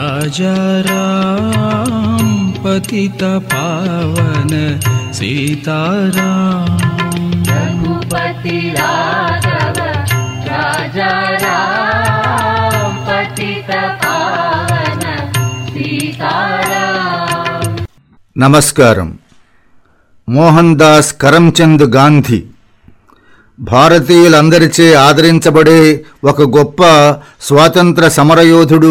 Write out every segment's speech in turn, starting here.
राजा राम पतित पावन सीताराम रघुपति राघव राजा राम पतित पावन सीताराम నమస్కారం మోహన్ దాస్ కరంచంద్ గాంధీ భారతీయులందరిచే ఆదరించబడే ఒక గొప్ప స్వాతంత్ర సమరయోధుడు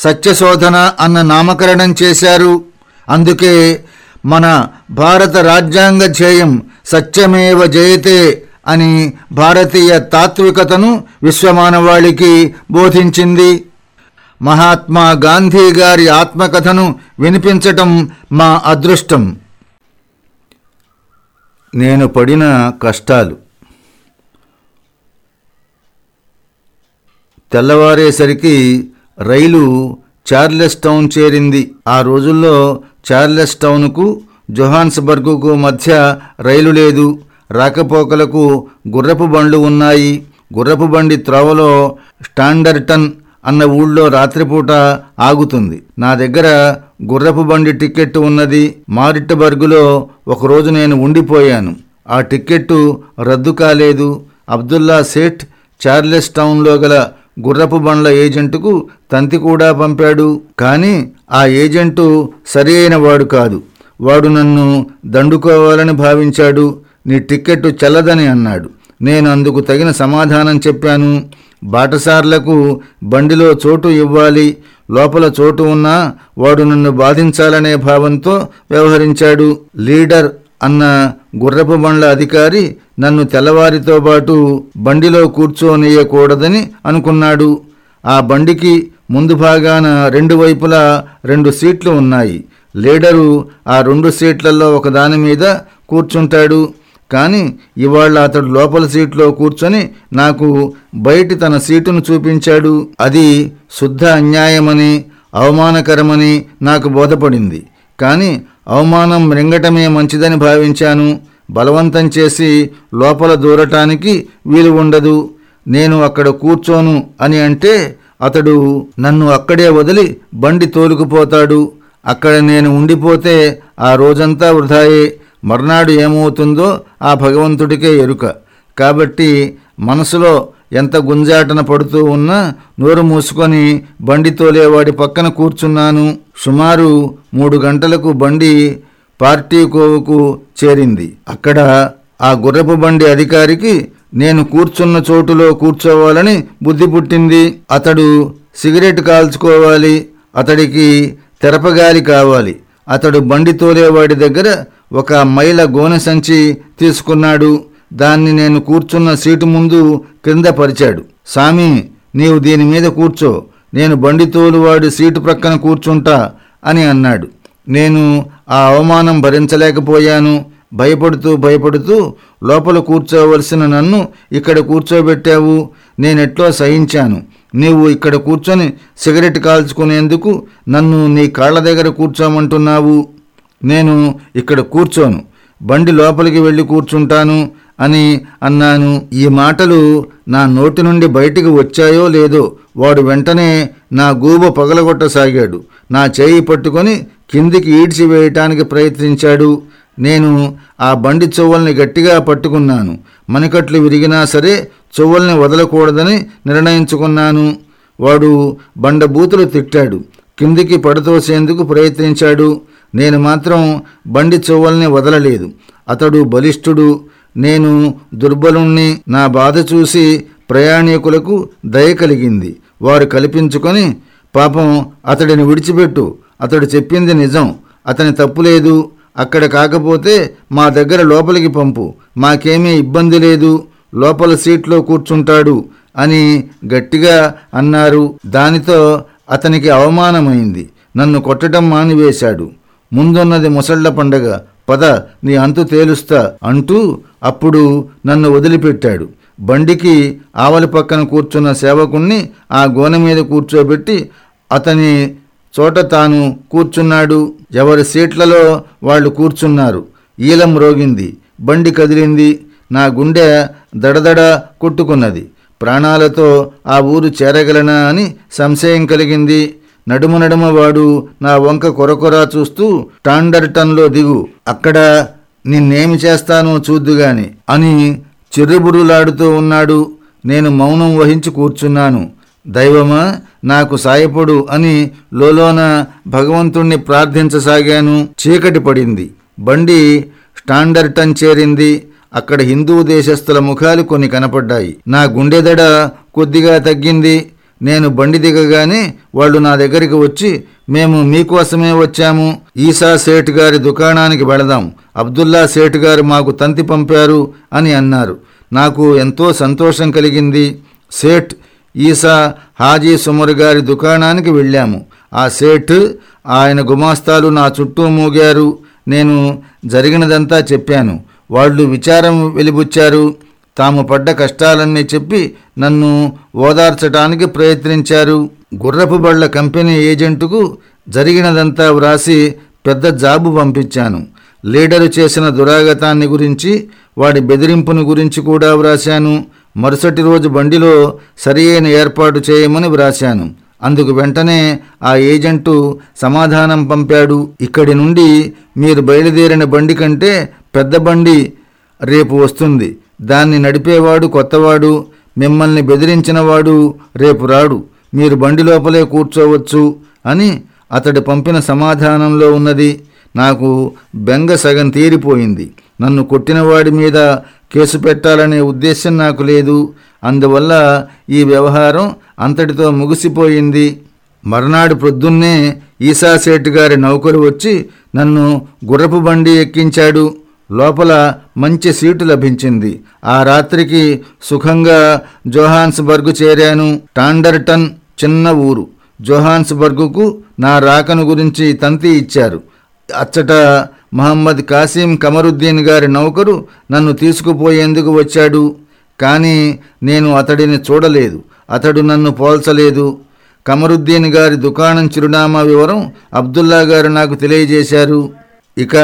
సత్యశోధన అన్న నామకరణం చేశారు. అందుకే మన భారత రాజ్యాంగ ధ్యేయం సత్యమేవ జయతే అని భారతీయ తాత్వికతను విశ్వమానవాళికి బోధించింది. మహాత్మా గాంధీ గారి ఆత్మకథను వినిపించటం మా అదృష్టం. నేను పడిన కష్టాలు. తెల్లవారేసరికి రైలు చార్లెస్ టౌన్ చేరింది. ఆ రోజుల్లో చార్లెస్ టౌన్కు జొహాన్స్బర్గ్కు మధ్య రైలు లేదు. రాకపోకలకు గుర్రపు బండ్లు ఉన్నాయి. గుర్రపు బండి త్రోవలో స్టాండర్టన్ అన్న ఊళ్ళో రాత్రిపూట ఆగుతుంది. నా దగ్గర గుర్రపు బండి టిక్కెట్ ఉన్నది. మారిట్టబర్గులో ఒకరోజు నేను ఉండిపోయాను. ఆ టిక్కెట్టు రద్దు కాలేదు. అబ్దుల్లా సేఠ్ చార్లెస్ టౌన్లో గల గుర్రపు బండ్ల ఏజెంటుకు తంతి కూడా పంపాడు. కానీ ఆ ఏజెంటు సరి అయిన వాడు కాదు. వాడు నన్ను దండుకోవాలని భావించాడు. నీ టిక్కెట్టు చెల్లదని అన్నాడు. నేను అందుకు తగిన సమాధానం చెప్పాను. బాటసార్లకు బండిలో చోటు ఇవ్వాలి. లోపల చోటు ఉన్నా వాడు నన్ను బాధించాలనే భావంతో వ్యవహరించాడు. లీడర్ అన్న గుర్రపు బండ్ల అధికారి నన్ను తెల్లవారితో పాటు బండిలో కూర్చోనియకూడదని అనుకున్నాడు. ఆ బండికి ముందు భాగాన రెండు వైపులా రెండు సీట్లు ఉన్నాయి. లీడరు ఆ రెండు సీట్లలో ఒకదాని మీద కూర్చుంటాడు. కానీ ఇవాళ అతడు లోపల సీట్లో కూర్చొని నాకు బయటి తన సీటును చూపించాడు. అది శుద్ధ అన్యాయమని అవమానకరమని నాకు బోధపడింది. కానీ అవమానం మృంగటమే మంచిదని భావించాను. బలవంతం చేసి లోపల దూరటానికి వీలు ఉండదు. నేను అక్కడ కూర్చోను అని అంటే అతడు నన్ను అక్కడే వదిలి బండి తోలుకుపోతాడు. అక్కడ నేను ఉండిపోతే ఆ రోజంతా వృధాయే. మర్నాడు ఏమవుతుందో ఆ భగవంతుడికే ఎరుక. కాబట్టి మనసులో ఎంత గుంజాటన పడుతూ ఉన్నా నోరు మూసుకొని బండి తోలేవాడి పక్కన కూర్చున్నాను. సుమారు మూడు గంటలకు బండి పార్టీ కోవుకు చేరింది. అక్కడ ఆ గుర్రపు బండి అధికారికి నేను కూర్చున్న చోటులో కూర్చోవాలని బుద్ధి పుట్టింది. అతడు సిగరెట్ కాల్చుకోవాలి. అతడికి తెరపగాలి కావాలి. అతడు బండి తోలేవాడి దగ్గర ఒక మైల గోనె సంచి తీసుకున్నాడు. దాన్ని నేను కూర్చున్న సీటు ముందు క్రింద పరిచాడు. సామి నీవు దీని మీద కూర్చో. నేను బండితోలువాడి సీటు ప్రక్కన కూర్చుంటా అని అన్నాడు. నేను ఆ అవమానం భరించలేకపోయాను. భయపడుతూ భయపడుతూ లోపల కూర్చోవలసిన నన్ను ఇక్కడ కూర్చోబెట్టావు. నేనెట్లో సహించాను. నీవు ఇక్కడ కూర్చొని సిగరెట్ కాల్చుకునేందుకు నన్ను నీ కాళ్ళ దగ్గర కూర్చోమంటున్నావు. నేను ఇక్కడ కూర్చోను. బండి లోపలికి వెళ్ళి కూర్చుంటాను. అని అన్నాను. ఈ మాటలు నా నోటి నుండి బయటికి వచ్చాయో లేదో వాడు వెంటనే నా గూబ పగలగొట్టసాగాడు. నా చేయి పట్టుకొని కిందికి ఈడ్చి వేయటానికి ప్రయత్నించాడు. నేను ఆ బండి చెవుల్ని గట్టిగా పట్టుకున్నాను. మణికట్లు విరిగినా సరే చెవుల్ని వదలకూడదని నిర్ణయించుకున్నాను. వాడు బండబూతులు తిట్టాడు. కిందికి పడతోసేందుకు ప్రయత్నించాడు. నేను మాత్రం బండి చెవుల్ని వదలలేదు. అతడు బలిష్ఠుడు. నేను దుర్బలుణ్ణి నా బాధ చూసి ప్రయాణికులకు దయ కలిగింది. వారు కల్పించుకొని పాపం అతడిని విడిచిపెట్టు. అతడు చెప్పింది నిజం. అతని తప్పులేదు అక్కడ కాకపోతే మా దగ్గర లోపలికి పంపు. మాకేమీ ఇబ్బంది లేదు. లోపల సీట్లో కూర్చుంటాడు అని గట్టిగా అన్నారు. దానితో అతనికి అవమానమైంది. నన్ను కొట్టడం మానివేశాడు. ముందున్నది ముసళ్ళ పండగ. పద నీ అంతు తేలుస్తా. అంటూ అప్పుడు నన్ను వదిలిపెట్టాడు. బండికి ఆవలి పక్కన కూర్చున్న సేవకుణ్ణి ఆ గోనె మీద కూర్చోబెట్టి అతని చోట తాను కూర్చున్నాడు. ఎవరి సీట్లలో వాళ్ళు కూర్చున్నారు. ఈలం రోగింది. బండి కదిలింది. నా గుండె దడదడ కొట్టుకున్నది. ప్రాణాలతో ఆ ఊరు చేరగలనా అని సంశయం కలిగింది. నడుమ నడుమ వాడు నా వంక కొరకొరా చూస్తూ టాండర్టన్లో దిగు. అక్కడ నిన్నేమి చేస్తానో చూద్దుగాని అని చిర్రుబురులాడుతూ ఉన్నాడు. నేను మౌనం వహించి కూర్చున్నాను. దైవమా నాకు సాయపడు అని లోలోన భగవంతుణ్ణి ప్రార్థించసాగాను. చీకటి పడింది. బండి స్టాండర్టన్ చేరింది. అక్కడ హిందూ దేశస్థుల ముఖాలు కొన్ని కనపడ్డాయి. నా గుండెదడ కొద్దిగా తగ్గింది. నేను బండి దిగగానే వాళ్ళు నా దగ్గరికి వచ్చి మేము మీకోసమే వచ్చాము. ఈసా సేటు గారి దుకాణానికి వెళదాం. అబ్దుల్లా సేటు గారు మాకు తంతి పంపారు అని అన్నారు. నాకు ఎంతో సంతోషం కలిగింది. సేట్ ఈసా హాజీ సుమర్ గారి దుకాణానికి వెళ్ళాము. ఆ సేట్ ఆయన గుమాస్తాలు నా చుట్టూ మూగారు. నేను జరిగినదంతా చెప్పాను. వాళ్ళు విచారం వెలిబుచ్చారు. తాము పడ్డ కష్టాలన్నీ చెప్పి నన్ను ఓదార్చటానికి ప్రయత్నించారు. గుర్రపు బళ్ళ కంపెనీ ఏజెంటుకు జరిగినదంతా వ్రాసి పెద్ద జాబు పంపించాను. లీడరు చేసిన దురాగతాన్ని గురించి వాడి బెదిరింపును గురించి కూడా వ్రాశాను. మరుసటి రోజు బండిలో సరియైన ఏర్పాటు చేయమని వ్రాశాను. అందుకు వెంటనే ఆ ఏజెంటు సమాధానం పంపాడు. ఇక్కడి నుండి మీరు బయలుదేరిన బండి కంటే పెద్ద బండి రేపు వస్తుంది. దాన్ని నడిపేవాడు కొత్తవాడు మిమ్మల్ని బెదిరించినవాడు రేపు రాడు మీరు బండి లోపలే కూర్చోవచ్చు అని అతడు పంపిన సమాధానంలో ఉన్నది. నాకు బెంగ సగం తీరిపోయింది. నన్ను కొట్టినవాడి మీద కేసు పెట్టాలనే ఉద్దేశం నాకు లేదు. అందువల్ల ఈ వ్యవహారం అంతటితో ముగిసిపోయింది. మర్నాడు ప్రొద్దున్నే ఈశాసేట్ గారి నౌకరు వచ్చి నన్ను గుర్రపు బండి ఎక్కించాడు. లోపల మంచి సీటు లభించింది. ఆ రాత్రికి సుఖంగా జోహాన్స్బర్గ్ చేరాను. టాండర్టన్ చిన్న ఊరు. జోహాన్స్బర్గుకు నా రాకను గురించి తంతి ఇచ్చారు. అచ్చట మహమ్మద్ కాసిం కమరుద్దీన్ గారి నౌకరు నన్ను తీసుకుపోయేందుకు వచ్చాడు. కానీ నేను అతడిని చూడలేదు. అతడు నన్ను పోల్చలేదు. కమరుద్దీన్ గారి దుకాణం చిరునామా వివరం అబ్దుల్లా గారు నాకు తెలియజేశారు. ఇక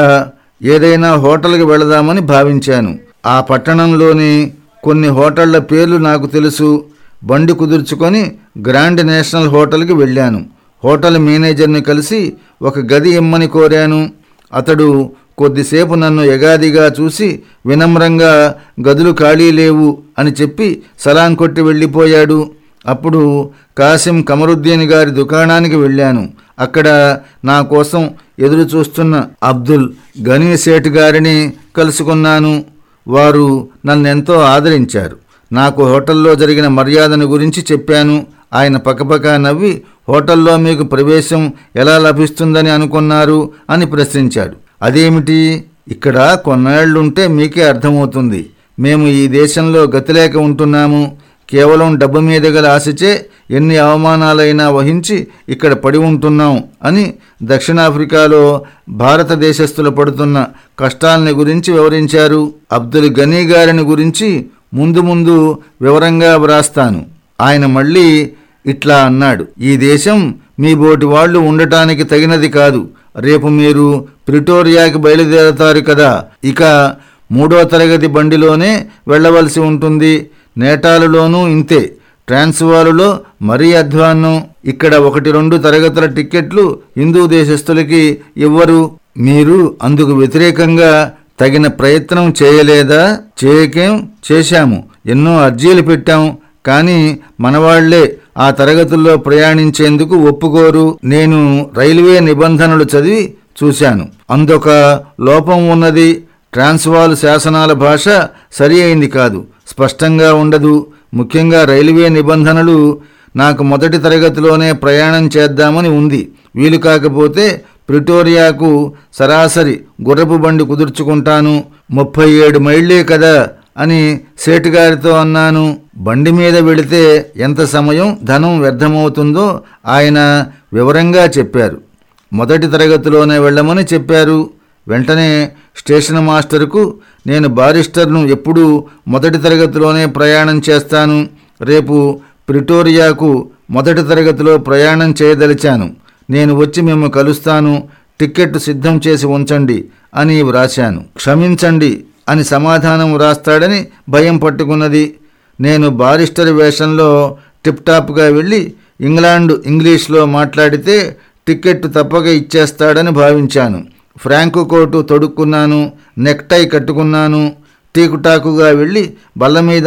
ఏదైనా హోటల్కి వెళదామని భావించాను. ఆ పట్టణంలోని కొన్ని హోటళ్ళ పేర్లు నాకు తెలుసు. బండి కుదుర్చుకొని గ్రాండ్ నేషనల్ హోటల్కి వెళ్ళాను. హోటల్ మేనేజర్ని కలిసి ఒక గది ఇమ్మని కోరాను. అతడు కొద్దిసేపు నన్ను ఎగాదిగా చూసి వినమ్రంగా గదులు ఖాళీ లేవు అని చెప్పి సలాం కొట్టి వెళ్ళిపోయాడు. అప్పుడు కాసిం కమరుద్దీన్ గారి దుకాణానికి వెళ్ళాను. అక్కడ నా కోసం ఎదురు చూస్తున్న అబ్దుల్ గనీ గారిని కలుసుకున్నాను. వారు నన్నెంతో ఆదరించారు. నాకు హోటల్లో జరిగిన మర్యాదను గురించి చెప్పాను. ఆయన పక్కపక్క నవ్వి హోటల్లో మీకు ప్రవేశం ఎలా లభిస్తుందని అనుకున్నారు? అని ప్రశ్నించాడు. అదేమిటి? ఇక్కడ కొన్నేళ్ళుంటే మీకే అర్థమవుతుంది. మేము ఈ దేశంలో గతిలేక ఉంటున్నాము. కేవలం డబ్బు మీద గల ఆశచే ఎన్ని అవమానాలైనా వహించి ఇక్కడ పడి ఉంటున్నాం అని దక్షిణాఫ్రికాలో భారతదేశస్థులు పడుతున్న కష్టాలని గురించి వివరించారు. అబ్దుల్ గనీ గారిని గురించి ముందు ముందు వివరంగా వ్రాస్తాను. ఆయన మళ్ళీ ఇట్లా అన్నాడు. ఈ దేశం మీ బోటి వాళ్ళు ఉండటానికి తగినది కాదు. రేపు మీరు ప్రిటోరియాకి బయలుదేరతారు కదా. ఇక మూడో తరగతి బండిలోనే వెళ్ళవలసి ఉంటుంది. నేటాలులోనూ ఇంతే. ట్రాన్స్వాలులో మరీ అధ్వాన్నం. ఇక్కడ ఒకటి రెండు తరగతుల టిక్కెట్లు హిందూ దేశస్థులకి ఇవ్వరు. మీరు అందుకు వ్యతిరేకంగా తగిన ప్రయత్నం చేయలేదా? చేయకేం? చేశాము. ఎన్నో అర్జీలు పెట్టాం. కానీ మనవాళ్ళే ఆ తరగతుల్లో ప్రయాణించేందుకు ఒప్పుకోరు. నేను రైల్వే నిబంధనలు చదివి చూశాను. అందొక లోపం ఉన్నది. ట్రాన్స్వాల్ శాసనాల భాష సరి అయింది కాదు. స్పష్టంగా ఉండదు. ముఖ్యంగా రైల్వే నిబంధనలు నాకు మొదటి తరగతిలోనే ప్రయాణం చేద్దామని ఉంది. వీలు కాకపోతే ప్రిటోరియాకు సరాసరి గుర్రపు బండి కుదుర్చుకుంటాను. ముప్పై ఏడు మైళ్ళే కదా అని సేటుగారితో అన్నాను. బండి మీద వెళితే ఎంత సమయం ధనం వ్యర్థమవుతుందో ఆయన వివరంగా చెప్పారు. మొదటి తరగతిలోనే వెళ్ళమని చెప్పారు. వెంటనే స్టేషన్ మాస్టర్కు నేను బారిస్టర్ను ఎప్పుడూ మొదటి తరగతిలోనే ప్రయాణం చేస్తాను. రేపు ప్రిటోరియాకు మొదటి తరగతిలో ప్రయాణం చేయదలిచాను. నేను వచ్చి మేము కలుస్తాను. టిక్కెట్ సిద్ధం చేసి ఉంచండి అని వ్రాశాను. క్షమించండి అని సమాధానం వ్రాస్తాడని భయం పట్టుకున్నది. నేను బారిస్టర్ వేషంలో టిప్టాప్గా వెళ్ళి ఇంగ్లాండ్ ఇంగ్లీష్లో మాట్లాడితే టిక్కెట్ తప్పక ఇచ్చేస్తాడని భావించాను. ఫ్రాంకు కోటు తొడుక్కున్నాను నెక్టై కట్టుకున్నాను. టీకుటాకుగా వెళ్ళి బల్ల మీద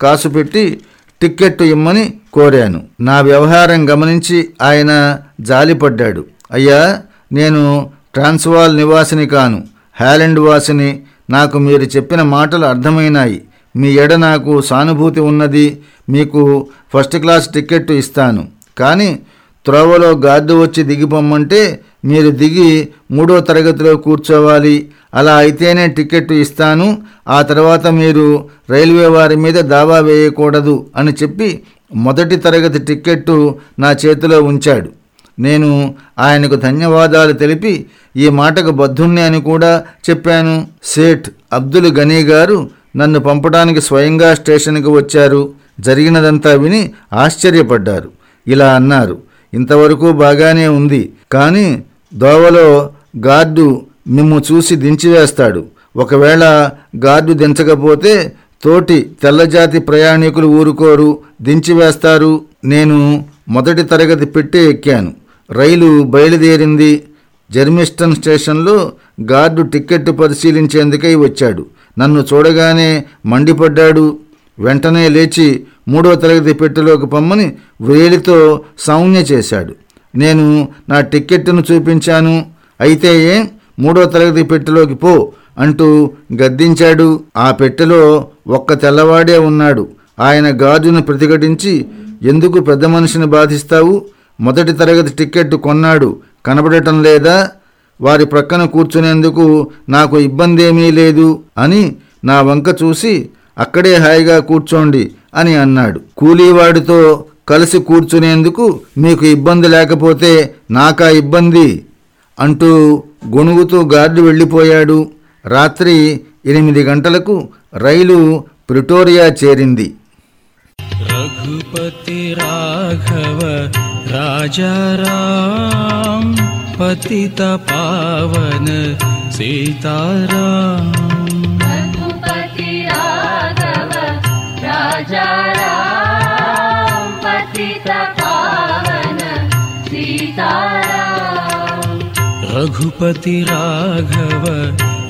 కాసు పెట్టి టిక్కెట్టు ఇమ్మని కోరాను. నా వ్యవహారం గమనించి ఆయన జాలిపడ్డాడు. అయ్యా నేను ట్రాన్స్వాల్ నివాసిని కాను. హ్యాలెండ్ వాసిని నాకు మీరు చెప్పిన మాటలు అర్థమైనాయి. మీ ఎడ నాకు సానుభూతి ఉన్నది మీకు ఫస్ట్ క్లాస్ టిక్కెట్టు ఇస్తాను. కానీ త్రోవలో గార్డు వచ్చి దిగిపోమ్మంటే మీరు దిగి మూడో తరగతిలో కూర్చోవాలి. అలా అయితేనే టికెట్ ఇస్తాను. ఆ తర్వాత మీరు రైల్వే వారి మీద దావా వేయకూడదు అని చెప్పి మొదటి తరగతి టిక్కెట్టు నా చేతిలో ఉంచాడు. నేను ఆయనకు ధన్యవాదాలు తెలిపి ఈ మాటకు బద్ధుణ్ణి అని కూడా చెప్పాను. సేఠ్ అబ్దుల్ గనీ గారు నన్ను పంపడానికి స్వయంగా స్టేషన్కి వచ్చారు. జరిగినదంతా విని ఆశ్చర్యపడ్డారు. ఇలా అన్నారు. ఇంతవరకు బాగానే ఉంది. కానీ దోవలో గార్డు మిమ్ము చూసి దించివేస్తాడు ఒకవేళ గార్డు దించకపోతే తోటి తెల్లజాతి ప్రయాణికులు ఊరుకోరు దించివేస్తారు నేను మొదటి తరగతి పెట్టే ఎక్కాను. రైలు బయలుదేరింది. జర్మిస్టన్ స్టేషన్లో గార్డు టిక్కెట్ పరిశీలించేందుకై వచ్చాడు. నన్ను చూడగానే మండిపడ్డాడు. వెంటనే లేచి మూడో తరగతి పెట్టెలోకి పమ్మని వేలితో సౌజ్ఞ చేశాడు. నేను నా టిక్కెట్ను చూపించాను. అయితే ఏం మూడో తరగతి పెట్టెలోకి పో అంటూ గద్దించాడు. ఆ పెట్టెలో ఒక్క తెల్లవాడే ఉన్నాడు. ఆయన గాజును ప్రతిఘటించి ఎందుకు పెద్ద మనిషిని బాధిస్తావు? మొదటి తరగతి టిక్కెట్ కొన్నాడు. కనబడటం లేదా? వారి ప్రక్కన కూర్చునేందుకు నాకు ఇబ్బంది ఏమీ లేదు అని నా వంక చూసి అక్కడే హాయిగా కూర్చోండి అని అన్నాడు. కూలీవాడితో కలిసి కూర్చునేందుకు మీకు ఇబ్బంది లేకపోతే నాకా ఇబ్బంది అంటూ గొణుగుతూ గార్డు వెళ్ళిపోయాడు. రాత్రి ఎనిమిది గంటలకు రైలు ప్రిటోరియా చేరింది. రఘుపతి రాఘవ రాజారాం పతిత పావన సీతారాం. रघुपति राघव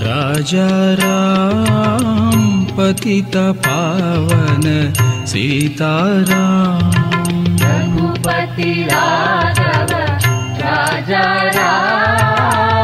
राजा राम पतित पावन सीताराम। रघुपति राघव राजा राम।